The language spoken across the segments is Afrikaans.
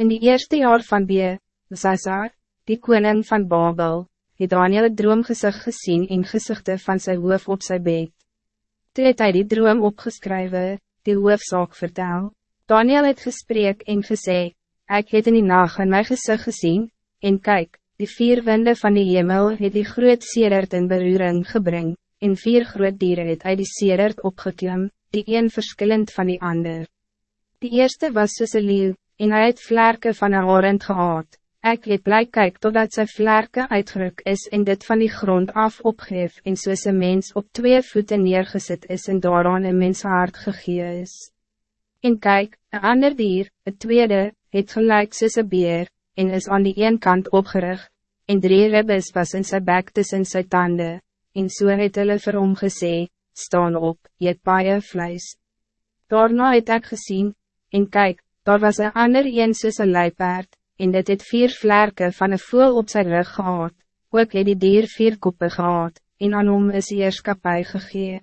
In die eerste jaar van B, Sasar, die koning van Babel, het Daniel het droom gezicht gezien en gezichte van zijn hoof op zijn bed. Toe het hy die droom opgeskrywe, die hoofzaak vertel. Daniel het gesprek en gesê, ik het in die nacht in my gezicht gezien, en kijk, die vier winde van die hemel het die groot sedert in beruring gebring, en vier groot dieren het uit die sedert opgeklim, die een verschillend van die ander. Die eerste was soos een leeuw, en hij het vlerke van een horend gehad. Ik het blij kyk totdat sy vlerke uitgeruk is en dit van die grond af opgeef en soos een mens op twee voeten neergezet is en daaraan een mens hart gegee is. En kijk, een ander dier, het tweede, het gelijk soos een beer, en is aan die een kant opgerig, en drie ribbes was in sy bek tussen sy tanden, en so het hulle vir hom gesê, staan op, jy het baie vlees. Daarna het ek gezien, en kijk, daar was een ander een soos een luipaard, en dit het vier vlerke van een voel op zijn rug gehad, ook het die dier vier koppen gehad, en aan hom is eerskapie gegee.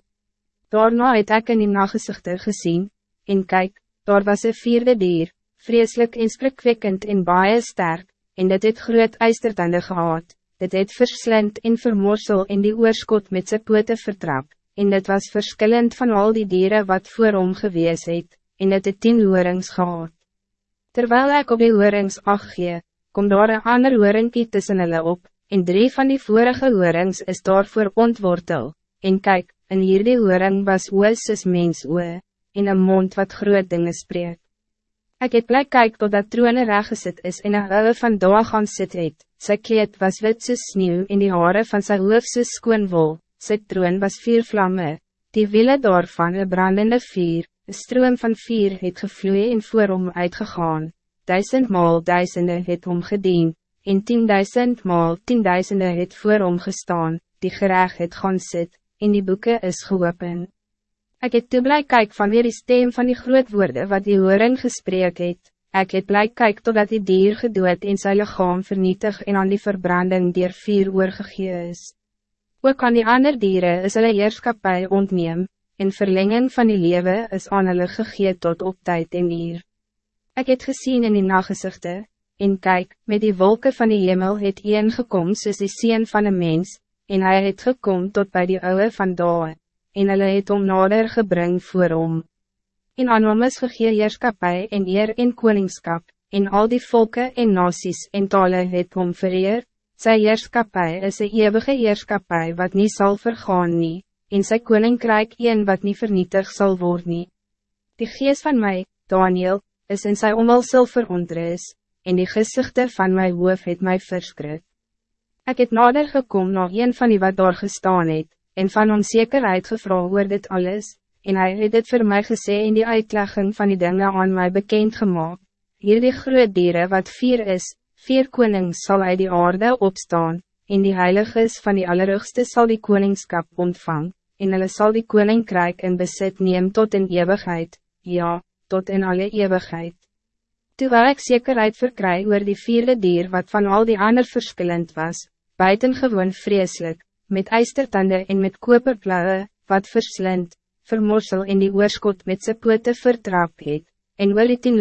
Daarna het ek in die nagezichte gezien, en kijk, daar was een vierde dier, vreselijk en sprikwekkend en baie sterk, en dit het groot eistertande gehad, dit het verslind en vermorsel in die oorskot met zijn pote vertrap, en dit was verschillend van al die dieren wat voor hom gewees het, en het het tien hoorings gehad. Terwijl ik op die hoorings acht gee, kom daar een ander hoorinkie tussen hulle op, en drie van die vorige hoorings is daarvoor ontwortel, en kijk, in hierdie hooring was oos soos mens oe, en een mond wat groot dingen spreek. Ik het blijk kyk totdat troone reggezet is en een hulle van daar gaan sit het, sy kleed was wit soos sneeuw en die haren van sy hoof soos skoon wol, sy troon was vier vlammen, die wiele daarvan een brandende vier, Een stroom van vier het gevloeid en voor hom uitgegaan, duizend maal duizende het hom gedien, en tienduizend maal tienduizende het voor hom gestaan, die gereg het gaan sit, en die boeken is geopen. Ik het te blij kyk van weer die stem van die groot woorden wat die horing gesprek het, ek het blij kyk totdat die dier gedood en sy lichaam vernietig en aan die verbranding dier vier oorgegee is. Ook aan die ander dieren is hulle heerskapie ontneem, en verlenging van die lewe is aan hulle gegee tot op tijd en uur. Ik het gezien in die nagezichte, en kijk, met die wolken van die hemel het een gekom soos die sien van een mens, en hij het gekom tot bij die ouwe van Dae, en hulle het om nader gebring voor hom. En aan hom is gegee heerskapie en eer en koningskap, en al die volken en nasies en tale het hom vereer, sy heerskapie is een eeuwige heerskapie wat niet zal vergaan nie, en sy koninkrijk een wat niet vernietig zal worden. Die geest van mij, Daniel, is in sy omwilsel verontrus, en die gezichten van mijn hoof het mij verskrik. Ik het nader gekom na een van die wat daar gestaan het, en van onzekerheid gevra oor dit alles, en hij het dit voor mij gesê in die uitlegging van die dingen aan mij bekend gemaakt. Hier die groot dieren wat vier is, vier konings zal uit die aarde opstaan, en die heiliges van die allerhoogste zal die koningskap ontvangen en hulle sal die koninkrijk in besit neem tot in eeuwigheid, ja, tot in alle eeuwigheid. Terwijl ik zekerheid verkry oor die vierde dier wat van al die ander verschillend was, buitengewoon vreselijk, met eistertanden en met koperblauwe, wat verslind, vermorsel in die oorskot met zijn pote vertrap het, en wil die tien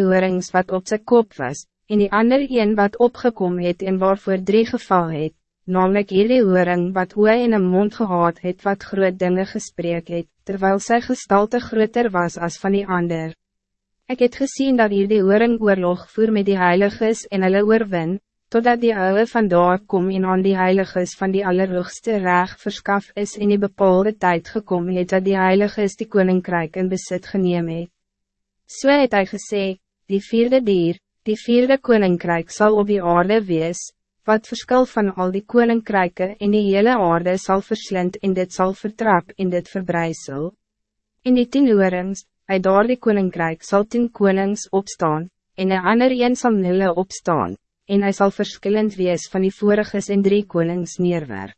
wat op zijn kop was, en die ander een wat opgekomen het en waarvoor drie geval het, namelijk hierdie horing wat hoe in een mond gehad het wat groot dingen gesprek het, terwijl sy gestalte groter was als van die ander. Ik het gezien dat hierdie horing oorlog voer met die heiliges en hulle oorwin, totdat die ouwe van daar kom en aan die heiliges van die allerhoogste reg verskaf is in die bepaalde tijd gekomen het dat die heiliges die koninkrijk in besit geneem het. So het hy gesê, die vierde dier, die vierde koninkrijk zal op die aarde wees, wat verschil van al die koninkrijken in die hele aarde zal verslind en dit zal vertrap in dit verbrijzel. In die tien oorings, uit daar die koninkrijk zal tien konings opstaan, en een ander een sal nille opstaan, en hij zal verschillend wees van die voriges en drie konings neerwerp.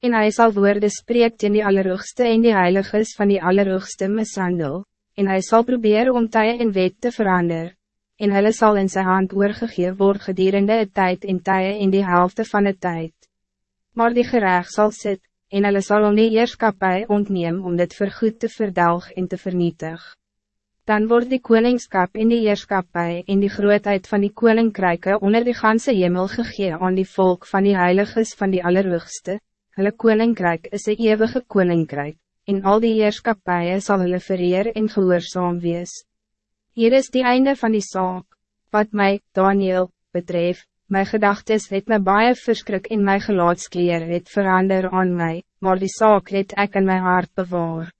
En hij zal woorden spreekt in die allerhoogste en die heiliges van die allerhoogste mishandel, en hij zal proberen om tye en wet te veranderen en hulle sal in zijn hand oorgegeven word gedurende het tijd en tye in die helft van de tijd. Maar die gerecht zal sit, en hulle sal om die eerskapie ontneem om dit vergoed te verdelg en te vernietig. Dan wordt die koningskap in die heerskapij in die grootheid van die koninkryke onder die ganse hemel gegee aan die volk van die heiliges van die Allerhoogste. Hulle koninkryk is een eeuwige koninkryk, en al die heerskapije sal hulle vereer en gehoorzaam wees. Hier is die einde van die zaak. Wat mij, Daniel, betreft, mijn gedachtes het my baie verskrik en my gelaatskleer het verander aan mij, maar die zaak het ek in mijn hart bewaar.